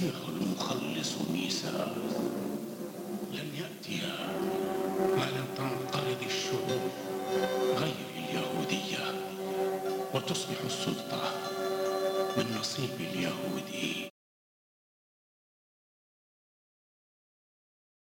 المسيح المخلص ميسا. لن يأتي ولن تنقرض الشعوب غير اليهودية وتصبح السلطة من نصيب اليهودي.